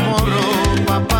morro, papá.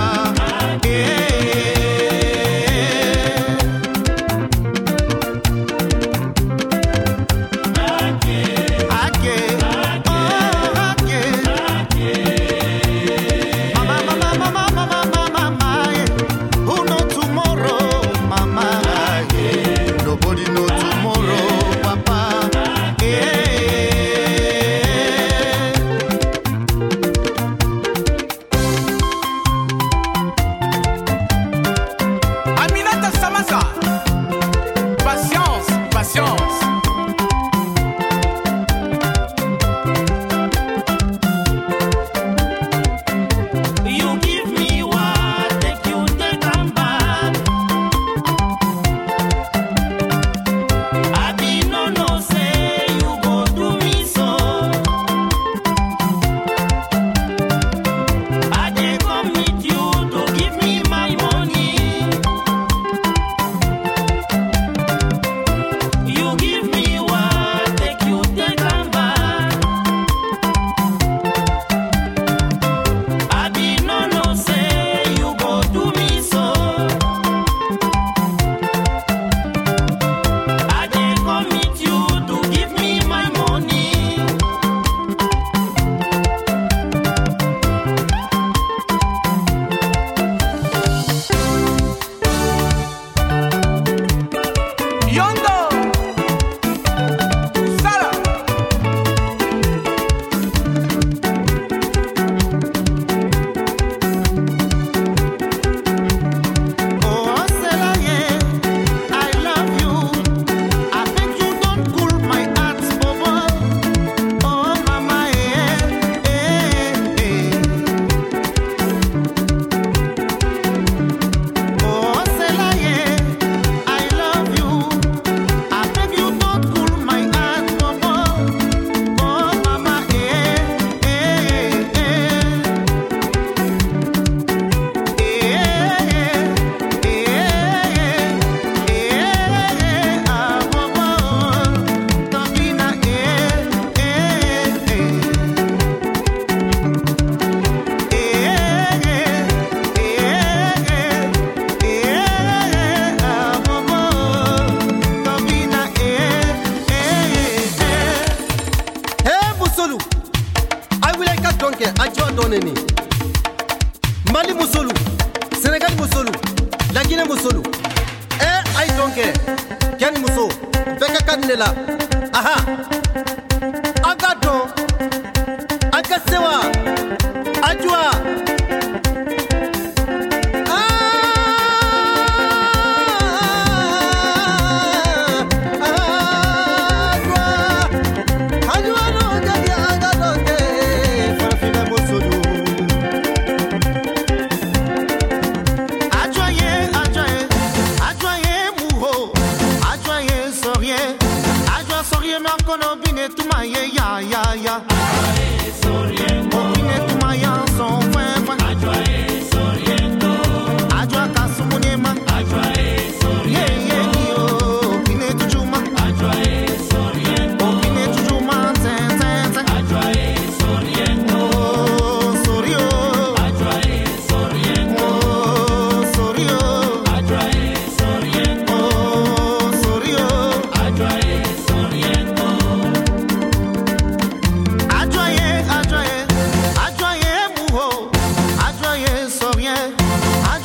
Laginɛ musolu ɛ a ye dɔn kɛ cɛ ni muso. Bɛɛ ka kan ne la aha. An ka dɔn an ka sewa a juwa no kono bine tuma ye ya ya ya. Bine tuma ya son.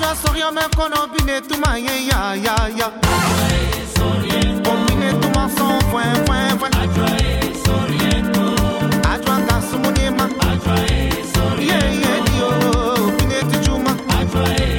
masoria mekono bine tuma ye ya ya ya. Omine tuma son fwen fwen fwen Ajwa e sorieto Ajwa ka sumunema Ajwa e sorieto Ye ye dio Omine tijuma Ajwa e